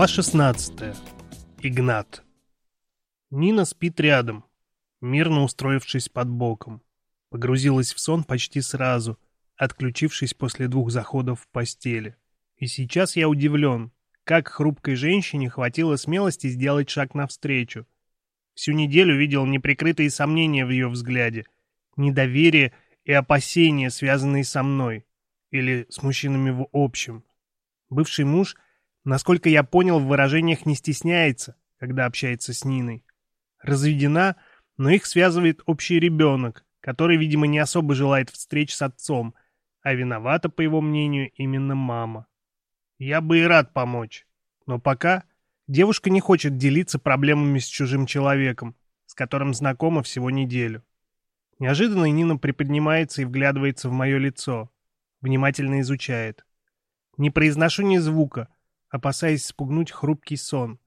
Глава 16. Игнат. Нина спит рядом, мирно устроившись под боком. Погрузилась в сон почти сразу, отключившись после двух заходов в постели. И сейчас я удивлен, как хрупкой женщине хватило смелости сделать шаг навстречу. Всю неделю видел неприкрытые сомнения в ее взгляде, недоверие и опасения, связанные со мной, или с мужчинами в общем. Бывший муж, насколько я понял, в выражениях не стесняется, когда общается с Ниной. Разведена, но их связывает общий ребенок, который, видимо, не особо желает встреч с отцом, а виновата, по его мнению, именно мама. Я бы и рад помочь, но пока девушка не хочет делиться проблемами с чужим человеком, с которым знакома всего неделю. Неожиданно Нина приподнимается и вглядывается в мое лицо, внимательно изучает. Не произношу ни звука, опасаясь спугнуть хрупкий сон,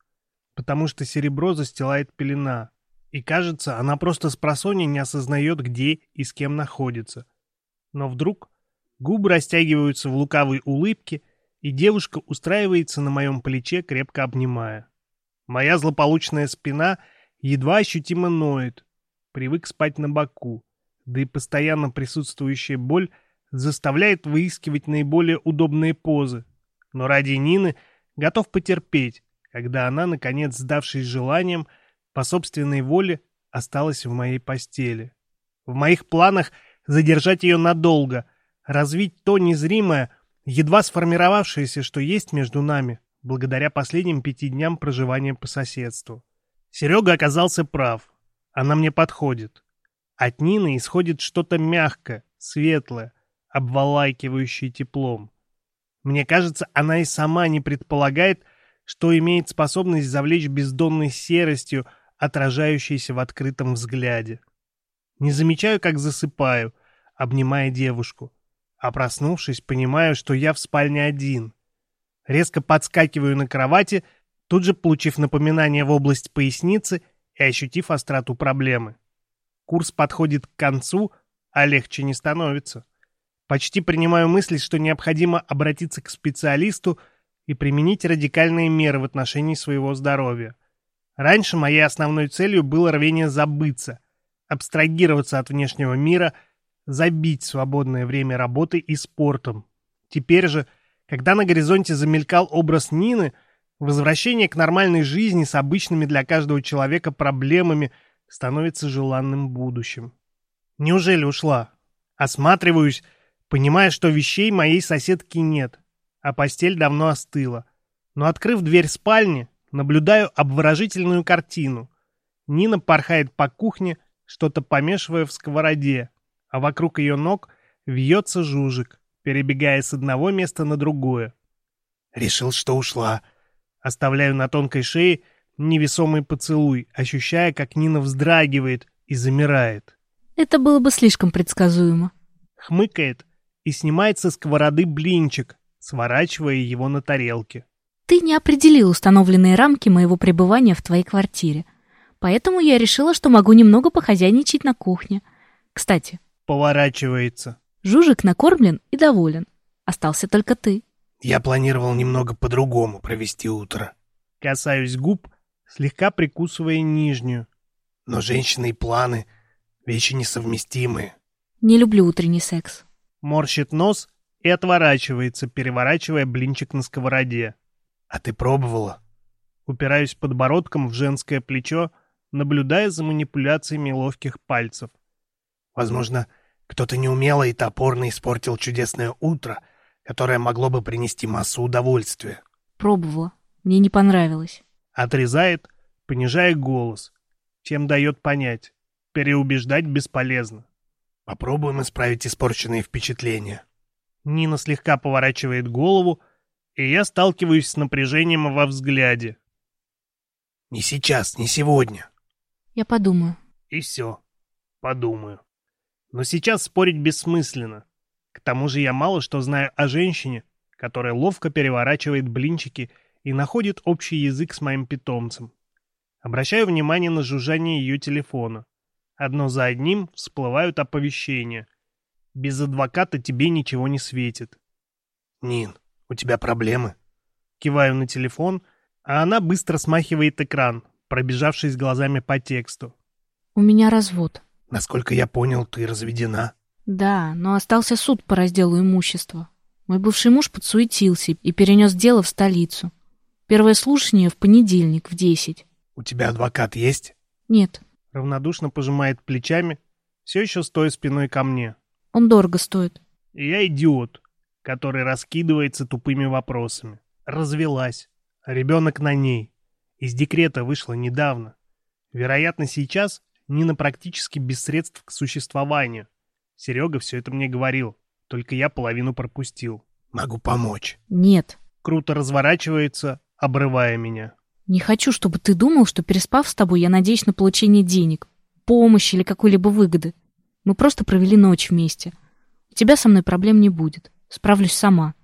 потому что серебро застилает пелена, и кажется, она просто с просонья не осознает, где и с кем находится. Но вдруг губы растягиваются в лукавой улыбке, и девушка устраивается на моем плече, крепко обнимая. Моя злополучная спина едва ощутимо ноет, привык спать на боку, да и постоянно присутствующая боль заставляет выискивать наиболее удобные позы. Но ради Нины готов потерпеть, когда она, наконец сдавшись желанием, по собственной воле осталась в моей постели. В моих планах задержать ее надолго, развить то незримое, едва сформировавшееся, что есть между нами, благодаря последним пяти дням проживания по соседству. Серега оказался прав. Она мне подходит. От Нины исходит что-то мягкое, светлое, обволакивающее теплом. Мне кажется, она и сама не предполагает, что имеет способность завлечь бездонной серостью, отражающейся в открытом взгляде. Не замечаю, как засыпаю, обнимая девушку, а проснувшись, понимаю, что я в спальне один. Резко подскакиваю на кровати, тут же получив напоминание в область поясницы и ощутив остроту проблемы. Курс подходит к концу, а легче не становится. Почти принимаю мысль, что необходимо обратиться к специалисту и применить радикальные меры в отношении своего здоровья. Раньше моей основной целью было рвение забыться, абстрагироваться от внешнего мира, забить свободное время работой и спортом. Теперь же, когда на горизонте замелькал образ Нины, возвращение к нормальной жизни с обычными для каждого человека проблемами становится желанным будущим. Неужели ушла? Осматриваюсь, понимая, что вещей моей соседки нет, а постель давно остыла. Но, открыв дверь спальни, наблюдаю обворожительную картину. Нина порхает по кухне, что-то помешивая в сковороде, а вокруг ее ног вьется жужик, перебегая с одного места на другое. Решил, что ушла. Оставляю на тонкой шее невесомый поцелуй, ощущая, как Нина вздрагивает и замирает. Это было бы слишком предсказуемо. Хмыкает, и снимает со сковороды блинчик, сворачивая его на тарелке. Ты не определил установленные рамки моего пребывания в твоей квартире. Поэтому я решила, что могу немного похозяйничать на кухне. Кстати. Поворачивается. Жужик накормлен и доволен. Остался только ты. Я планировал немного по-другому провести утро. Касаюсь губ, слегка прикусывая нижнюю. Но женщины и планы — вещи несовместимые. Не люблю утренний секс морщит нос и отворачивается, переворачивая блинчик на сковороде. «А ты пробовала?» Упираюсь подбородком в женское плечо, наблюдая за манипуляциями ловких пальцев. «Возможно, кто-то неумело и топорно испортил чудесное утро, которое могло бы принести массу удовольствия». «Пробовала. Мне не понравилось». Отрезает, понижая голос, чем дает понять. Переубеждать бесполезно. Попробуем исправить испорченные впечатления. Нина слегка поворачивает голову, и я сталкиваюсь с напряжением во взгляде. Не сейчас, не сегодня. Я подумаю. И все. Подумаю. Но сейчас спорить бессмысленно. К тому же я мало что знаю о женщине, которая ловко переворачивает блинчики и находит общий язык с моим питомцем. Обращаю внимание на жужжание ее телефона. Одно за одним всплывают оповещения. Без адвоката тебе ничего не светит. Нин, у тебя проблемы? Киваю на телефон, А она быстро смахивает экран, пробежавшись глазами по тексту. У меня развод. Насколько я понял, ты разведена. Да, но остался суд по разделу имущества. Мой бывший муж подсуетился и перенес дело в столицу. Первое слушание в понедельник в десять. У тебя адвокат есть? Нет, Равнодушно пожимает плечами, все еще стоя спиной ко мне. он дорого стоит. И я идиот, который раскидывается тупыми вопросами. Развелась. Ребенок на ней. Из декрета вышла недавно. Вероятно, сейчас Нина практически без средств к существованию. Серега все это мне говорил, только я половину пропустил. Могу помочь. Нет, Круто разворачивается, обрывая меня. Не хочу, чтобы ты думал, что переспав с тобой, я надеюсь на получение денег, помощи или какой-либо выгоды. Мы просто провели ночь вместе. У тебя со мной проблем не будет. Справлюсь сама.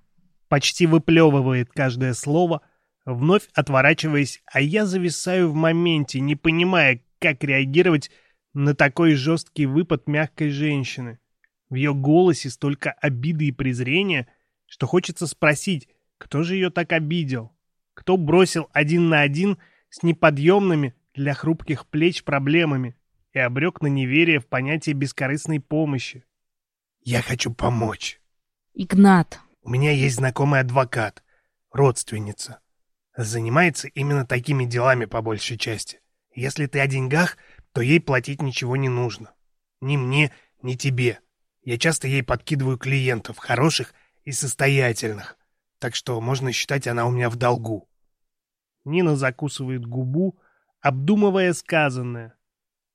Почти выплевывает каждое слово, вновь отворачиваясь, а я зависаю в моменте, не понимая, как реагировать на такой жесткий выпад мягкой женщины. В ее голосе столько обиды и презрения, что хочется спросить, кто же ее так обидел? Кто бросил один на один с неподъемными для хрупких плеч проблемами и обрек на неверие в понятие бескорыстной помощи? Я хочу помочь. Игнат, У меня есть знакомый адвокат, родственница. Занимается именно такими делами по большей части. Если ты о деньгах, то ей платить ничего не нужно. Ни мне, ни тебе. Я часто ей подкидываю клиентов, хороших и состоятельных. Так что можно считать, она у меня в долгу. Нина закусывает губу, обдумывая сказанное.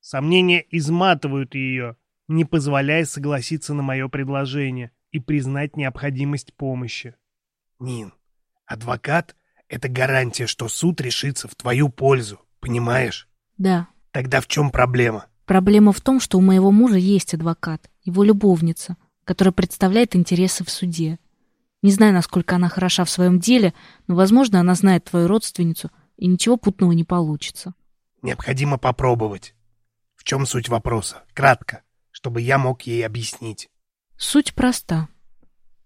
Сомнения изматывают ее, не позволяя согласиться на мое предложение и признать необходимость помощи. Нин, адвокат — это гарантия, что суд решится в твою пользу, понимаешь? да. Тогда в чем проблема? Проблема в том, что у моего мужа есть адвокат, его любовница, которая представляет интересы в суде. Не знаю, насколько она хороша в своем деле, но, возможно, она знает твою родственницу, и ничего путного не получится. Необходимо попробовать. В чем суть вопроса? Кратко, чтобы я мог ей объяснить. Суть проста.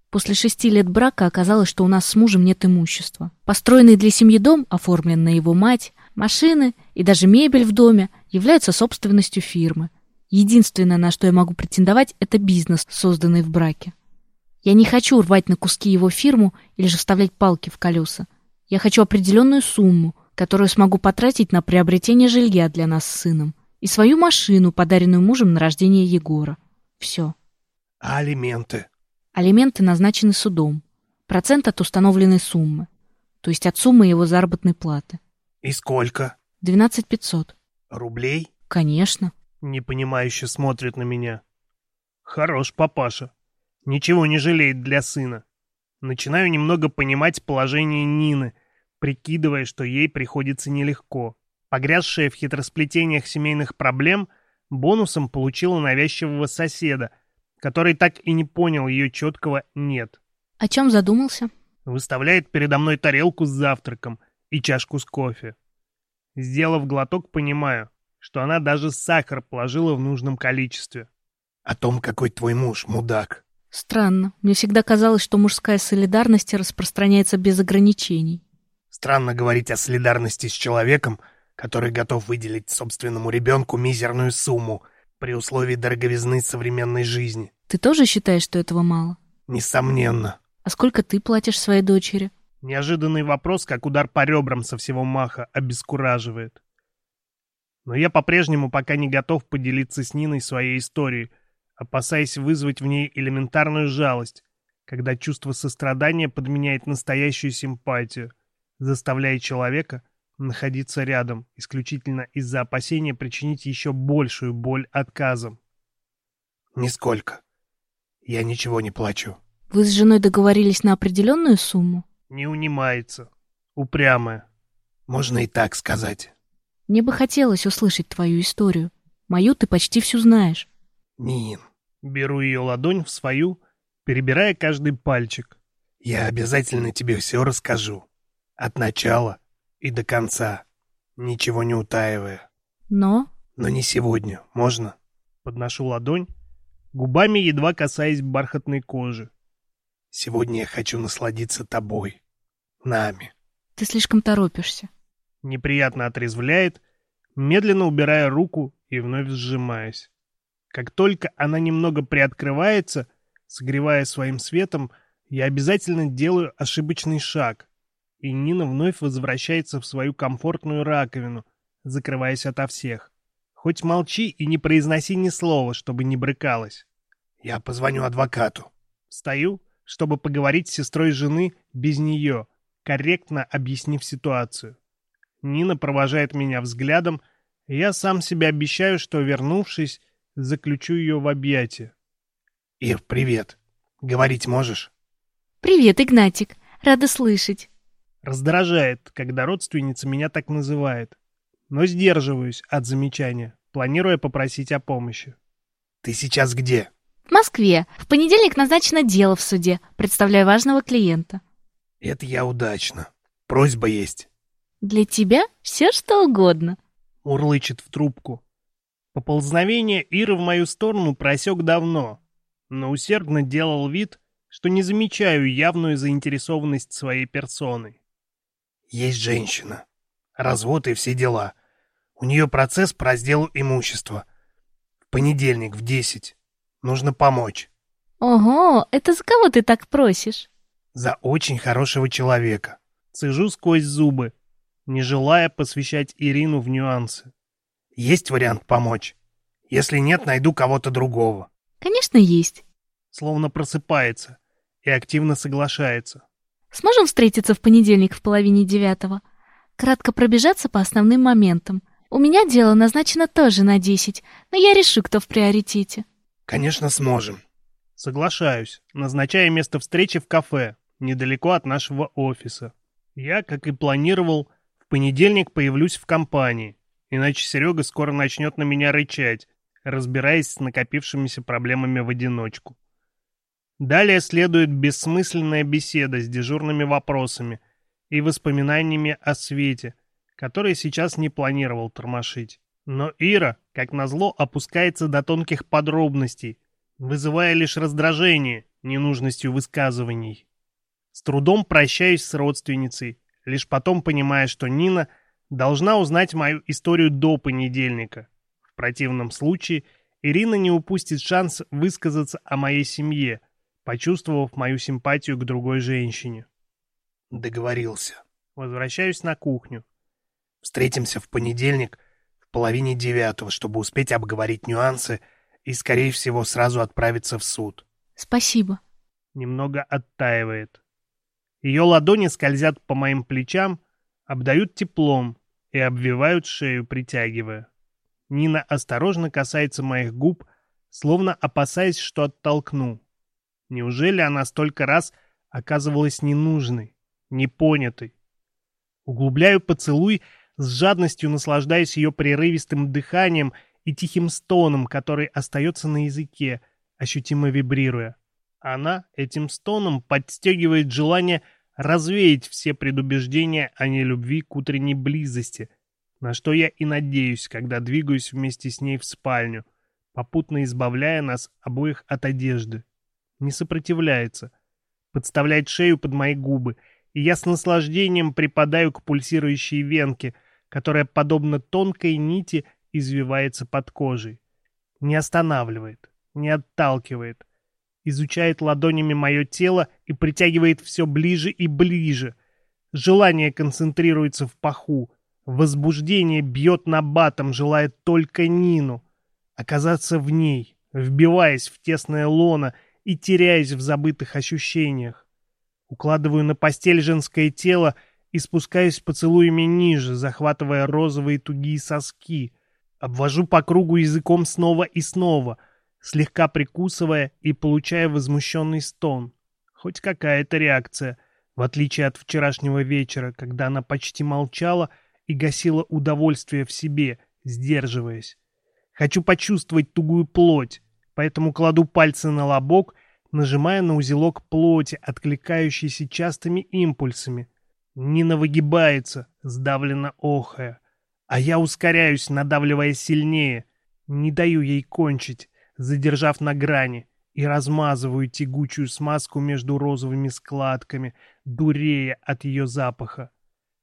После шести лет брака оказалось, что у нас с мужем нет имущества. Построенный для семьи дом, оформлен на его мать, машины и даже мебель в доме являются собственностью фирмы. Единственное, на что я могу претендовать, это бизнес, созданный в браке. Я не хочу рвать на куски его фирму или же вставлять палки в колеса. Я хочу определенную сумму, которую смогу потратить на приобретение жилья для нас с сыном и свою машину, подаренную мужем на рождение Егора. Все. А алименты? Алименты назначены судом. Процент от установленной суммы. То есть от суммы его заработной платы. И сколько? 12 500. Рублей? Конечно. Непонимающе смотрит на меня. Хорош папаша. Ничего не жалеет для сына. Начинаю немного понимать положение Нины, прикидывая, что ей приходится нелегко. Погрязшая в хитросплетениях семейных проблем, бонусом получила навязчивого соседа, который так и не понял ее четкого «нет». О чем задумался? Выставляет передо мной тарелку с завтраком и чашку с кофе. Сделав глоток, понимаю, что она даже сахар положила в нужном количестве. О том, какой твой муж, мудак. Странно. Мне всегда казалось, что мужская солидарность распространяется без ограничений. Странно говорить о солидарности с человеком, который готов выделить собственному ребенку мизерную сумму при условии дороговизны современной жизни. Ты тоже считаешь, что этого мало? Несомненно. А сколько ты платишь своей дочери? Неожиданный вопрос, как удар по ребрам со всего маха, обескураживает. Но я по-прежнему пока не готов поделиться с Ниной своей историей, опасаясь вызвать в ней элементарную жалость, когда чувство сострадания подменяет настоящую симпатию, заставляя человека находиться рядом исключительно из-за опасения причинить еще большую боль отказом. Нисколько. Я ничего не плачу. Вы с женой договорились на определенную сумму? Не унимается. Упрямая. Можно и так сказать. Мне бы хотелось услышать твою историю. Мою ты почти всю знаешь. Нин, Беру ее ладонь в свою, перебирая каждый пальчик. я обязательно тебе все расскажу. От начала и до конца. Ничего не утаивая. Но Но не сегодня. Можно? Подношу ладонь, губами едва касаясь бархатной кожи. Сегодня я хочу насладиться тобой. Нами. Ты слишком торопишься. Неприятно отрезвляет, медленно убирая руку и вновь сжимаясь. Как только она немного приоткрывается, согревая своим светом, я обязательно делаю ошибочный шаг, и Нина вновь возвращается в свою комфортную раковину, закрываясь ото всех. Хоть молчи и не произноси ни слова, чтобы не брыкалась. Я позвоню адвокату. Встаю, чтобы поговорить с сестрой жены без нее, корректно объяснив ситуацию. Нина провожает меня взглядом, и я сам себе обещаю, что, вернувшись, заключу ее в объятия. Ир, привет. Говорить можешь? Привет, Игнатик. Рада слышать. Раздражает, когда родственница меня так называет. Но сдерживаюсь от замечания, планируя попросить о помощи. Ты сейчас где? В Москве. В понедельник назначено дело в суде. Представляю важного клиента. Это я удачно. Просьба есть. Для тебя все что угодно. Урлычет в трубку. Поползновение Иры в мою сторону просек давно, но усердно делал вид, что не замечаю явную заинтересованность своей персоной. Есть женщина. Развод и все дела. У нее процесс по разделу имущества. В понедельник в десять. Нужно помочь. Ого, это за кого ты так просишь? За очень хорошего человека. Цежу сквозь зубы, не желая посвящать Ирину в нюансы. Есть вариант помочь? Если нет, найду кого-то другого. Конечно, есть. Словно просыпается и активно соглашается. Сможем встретиться в понедельник в половине девятого? Кратко пробежаться по основным моментам. У меня дело назначено тоже на десять, но я решу, кто в приоритете. Конечно, сможем. Соглашаюсь, назначая место встречи в кафе, недалеко от нашего офиса. Я, как и планировал, в понедельник появлюсь в компании, иначе Серега скоро начнет на меня рычать, разбираясь с накопившимися проблемами в одиночку. Далее следует бессмысленная беседа с дежурными вопросами и воспоминаниями о свете, которые сейчас не планировал тормошить. Но Ира, как назло, опускается до тонких подробностей, вызывая лишь раздражение ненужностью высказываний. С трудом прощаюсь с родственницей, лишь потом понимая, что Нина должна узнать мою историю до понедельника. В противном случае Ирина не упустит шанс высказаться о моей семье, почувствовав мою симпатию к другой женщине. Договорился. Возвращаюсь на кухню. Встретимся в понедельник половине девятого, чтобы успеть обговорить нюансы и, скорее всего, сразу отправиться в суд. Спасибо. Немного оттаивает. Ее ладони скользят по моим плечам, обдают теплом и обвивают шею, притягивая. Нина осторожно касается моих губ, словно опасаясь, что оттолкну. Неужели она столько раз оказывалась ненужной, непонятой? Углубляю поцелуй с жадностью наслаждаясь ее прерывистым дыханием и тихим стоном, который остается на языке, ощутимо вибрируя. Она этим стоном подстегивает желание развеять все предубеждения о нелюбви к утренней близости, на что я и надеюсь, когда двигаюсь вместе с ней в спальню, попутно избавляя нас обоих от одежды. Не сопротивляется, подставляет шею под мои губы, и я с наслаждением припадаю к пульсирующей венке — которая, подобно тонкой нити, извивается под кожей. Не останавливает, не отталкивает. Изучает ладонями мое тело и притягивает все ближе и ближе. Желание концентрируется в паху. Возбуждение бьет на батом, желая только Нину. Оказаться в ней, вбиваясь в тесное лоно и теряясь в забытых ощущениях. Укладываю на постель женское тело и спускаюсь поцелуями ниже, захватывая розовые тугие соски. Обвожу по кругу языком снова и снова, слегка прикусывая и получая возмущенный стон. Хоть какая-то реакция, в отличие от вчерашнего вечера, когда она почти молчала и гасила удовольствие в себе, сдерживаясь. Хочу почувствовать тугую плоть, поэтому кладу пальцы на лобок, нажимая на узелок плоти, откликающийся частыми импульсами — Нина выгибается, сдавленно охая. А я ускоряюсь, надавливая сильнее. Не даю ей кончить, задержав на грани, и размазываю тягучую смазку между розовыми складками, дурея от ее запаха.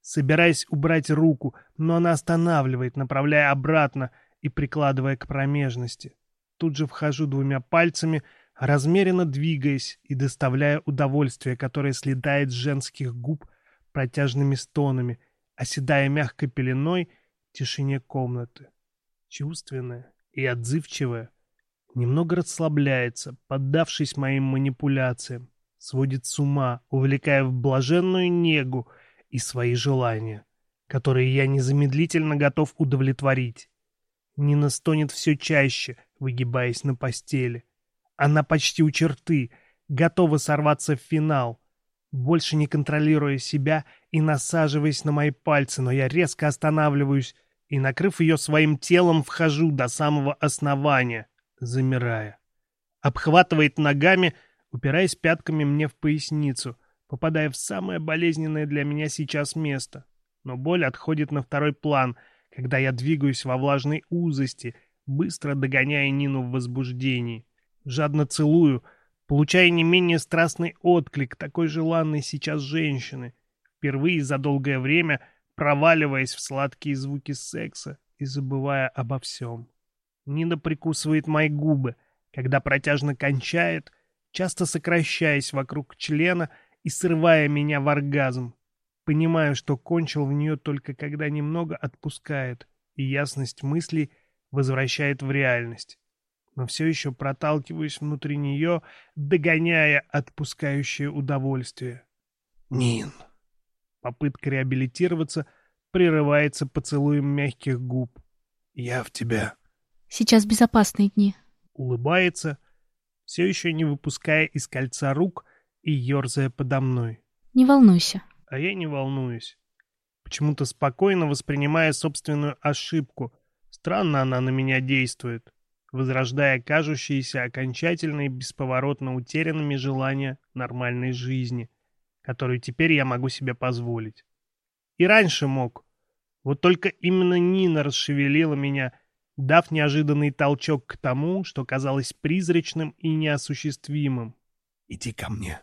собираясь убрать руку, но она останавливает, направляя обратно и прикладывая к промежности. Тут же вхожу двумя пальцами, размеренно двигаясь и доставляя удовольствие, которое слетает с женских губ протяжными стонами, оседая мягкой пеленой в тишине комнаты. Чувственная и отзывчивая, немного расслабляется, поддавшись моим манипуляциям, сводит с ума, увлекая в блаженную негу и свои желания, которые я незамедлительно готов удовлетворить. Нина стонет все чаще, выгибаясь на постели. Она почти у черты, готова сорваться в финал, больше не контролируя себя и насаживаясь на мои пальцы, но я резко останавливаюсь и, накрыв ее своим телом, вхожу до самого основания, замирая. Обхватывает ногами, упираясь пятками мне в поясницу, попадая в самое болезненное для меня сейчас место. Но боль отходит на второй план, когда я двигаюсь во влажной узости, быстро догоняя Нину в возбуждении. Жадно целую, получая не менее страстный отклик такой желанной сейчас женщины, впервые за долгое время проваливаясь в сладкие звуки секса и забывая обо всем. Нина прикусывает мои губы, когда протяжно кончает, часто сокращаясь вокруг члена и срывая меня в оргазм. Понимаю, что кончил в нее только когда немного отпускает, и ясность мыслей возвращает в реальность. Но все еще проталкиваюсь внутри нее, догоняя отпускающее удовольствие. Нин. Попытка реабилитироваться прерывается поцелуем мягких губ. Я в тебя. Сейчас безопасные дни. Улыбается, все еще не выпуская из кольца рук и ерзая подо мной. Не волнуйся. А я не волнуюсь. Почему-то спокойно воспринимая собственную ошибку. Странно она на меня действует, возрождая кажущиеся окончательно и бесповоротно утерянными желания нормальной жизни, которую теперь я могу себе позволить. И раньше мог. Вот только именно Нина расшевелила меня — дав неожиданный толчок к тому, что казалось призрачным и неосуществимым. «Иди ко мне».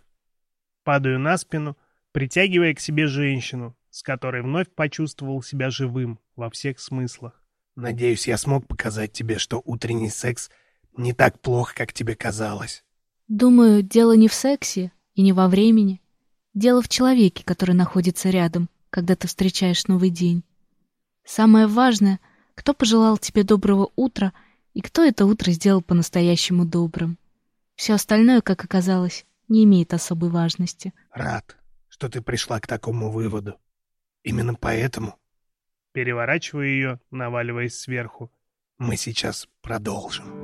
Падаю на спину, притягивая к себе женщину, с которой вновь почувствовал себя живым во всех смыслах. «Надеюсь, я смог показать тебе, что утренний секс не так плохо, как тебе казалось». Думаю, дело не в сексе и не во времени. Дело в человеке, который находится рядом, когда ты встречаешь новый день. Самое важное — кто пожелал тебе доброго утра и кто это утро сделал по-настоящему добрым. Все остальное, как оказалось, не имеет особой важности. Рад, что ты пришла к такому выводу. Именно поэтому... Переворачиваю ее, наваливаясь сверху. Мы сейчас продолжим.